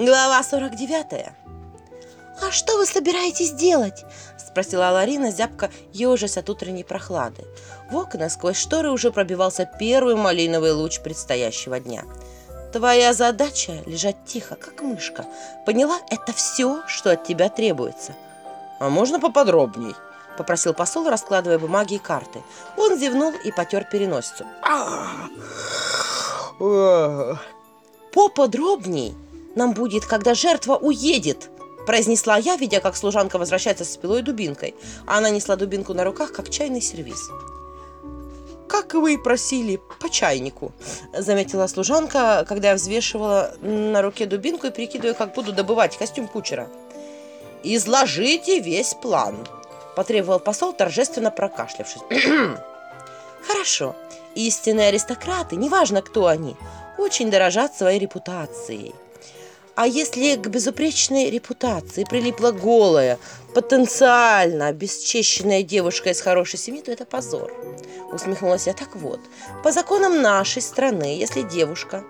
Глава 49. «А что вы собираетесь делать?» – спросила Ларина, зябко ежась от утренней прохлады. В окна сквозь шторы уже пробивался первый малиновый луч предстоящего дня. «Твоя задача – лежать тихо, как мышка. Поняла? Это все, что от тебя требуется». «А можно поподробней?» – попросил посол, раскладывая бумаги и карты. Он зевнул и потер переносицу. «Поподробней нам будет, когда жертва уедет!» произнесла я, видя, как служанка возвращается с пилой и дубинкой. А она несла дубинку на руках, как чайный сервиз. «Как вы просили, по чайнику», — заметила служанка, когда я взвешивала на руке дубинку и прикидываю, как буду добывать костюм кучера. «Изложите весь план», — потребовал посол, торжественно прокашлявшись. «Хорошо. Истинные аристократы, неважно кто они, очень дорожат своей репутацией. А если к безупречной репутации прилипла голая, потенциально обесчещенная девушка из хорошей семьи, то это позор. Усмехнулась я. Так вот, по законам нашей страны, если девушка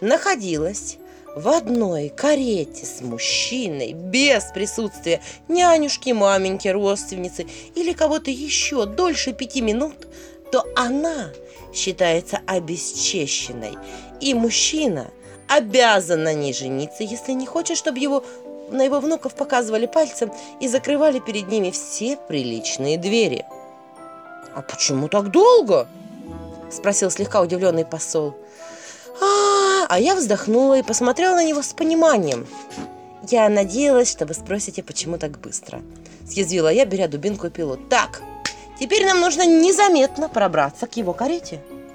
находилась в одной карете с мужчиной без присутствия нянюшки, маменьки, родственницы или кого-то еще дольше пяти минут, то она считается обесчещенной. И мужчина – обязан на ней жениться, если не хочет, чтобы его на его внуков показывали пальцем и закрывали перед ними все приличные двери. «А почему так долго?» – спросил слегка удивленный посол. А, а я вздохнула и посмотрела на него с пониманием. Я надеялась, что вы спросите, почему так быстро. Съязвила я, беря дубинку и пилу. Так, теперь нам нужно незаметно пробраться к его карете.